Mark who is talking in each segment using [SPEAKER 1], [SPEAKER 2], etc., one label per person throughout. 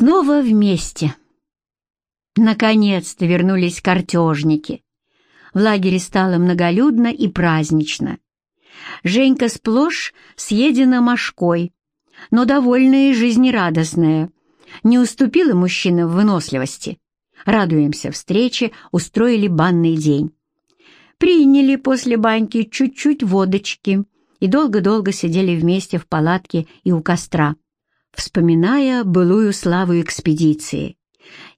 [SPEAKER 1] Снова вместе. Наконец-то вернулись картежники. В лагере стало многолюдно и празднично. Женька сплошь съедена мошкой, но довольная и жизнерадостная. Не уступила мужчина в выносливости. Радуемся встрече, устроили банный день. Приняли после баньки чуть-чуть водочки и долго-долго сидели вместе в палатке и у костра вспоминая былую славу экспедиции.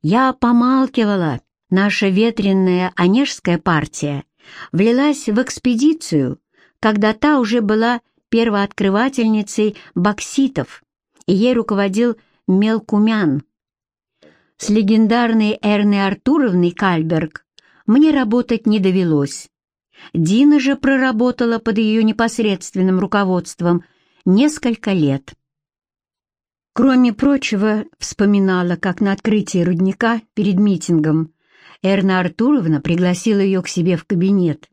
[SPEAKER 1] Я помалкивала, наша ветренная Онежская партия влилась в экспедицию, когда та уже была первооткрывательницей бокситов, и ей руководил Мелкумян. С легендарной Эрной Артуровной Кальберг мне работать не довелось. Дина же проработала под ее непосредственным руководством несколько лет. Кроме прочего, вспоминала, как на открытии рудника перед митингом Эрна Артуровна пригласила ее к себе в кабинет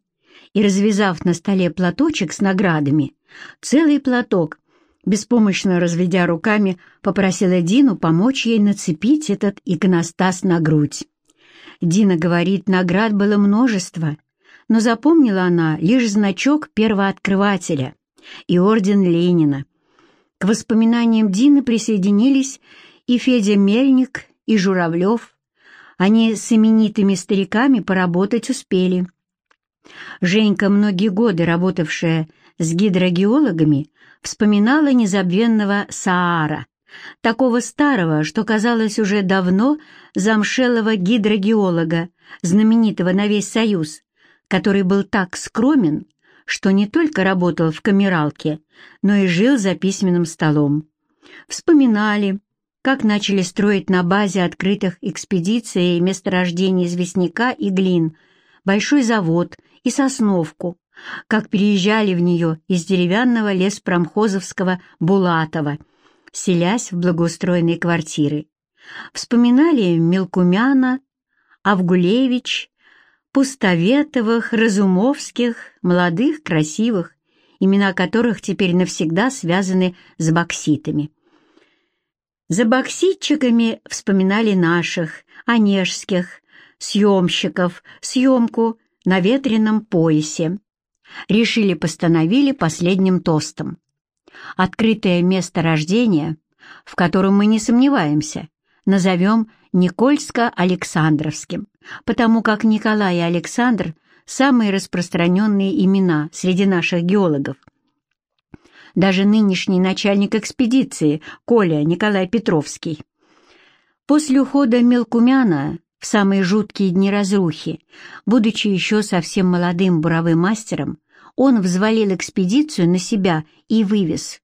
[SPEAKER 1] и, развязав на столе платочек с наградами, целый платок, беспомощно разведя руками, попросила Дину помочь ей нацепить этот иконостас на грудь. Дина говорит, наград было множество, но запомнила она лишь значок первооткрывателя и орден Ленина. К воспоминаниям Дины присоединились и Федя Мельник, и Журавлев. Они с именитыми стариками поработать успели. Женька, многие годы работавшая с гидрогеологами, вспоминала незабвенного Саара, такого старого, что казалось уже давно замшелого гидрогеолога, знаменитого на весь Союз, который был так скромен, что не только работал в камералке, но и жил за письменным столом. Вспоминали, как начали строить на базе открытых экспедиций месторождений известняка и глин большой завод и сосновку, как переезжали в нее из деревянного леспромхозовского Булатова, селясь в благоустроенные квартиры. Вспоминали Мелкумяна, Авгулевич, Пустоветовых, Разумовских, молодых, красивых, имена которых теперь навсегда связаны с бокситами. За бокситчиками вспоминали наших, онежских, съемщиков, съемку на ветреном поясе. Решили постановили последним тостом. Открытое место рождения, в котором мы не сомневаемся, назовем Никольско-Александровским, потому как Николай и Александр – самые распространенные имена среди наших геологов. Даже нынешний начальник экспедиции, Коля Николай Петровский. После ухода Мелкумяна в самые жуткие дни разрухи, будучи еще совсем молодым буровым мастером, он взвалил экспедицию на себя и вывез.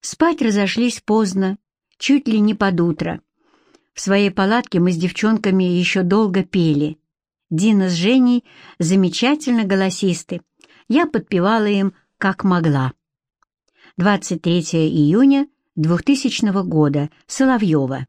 [SPEAKER 1] Спать разошлись поздно, чуть ли не под утро. В своей палатке мы с девчонками еще долго пели. Дина с Женей замечательно голосисты. Я подпевала им, как могла. 23 июня 2000 года. Соловьева.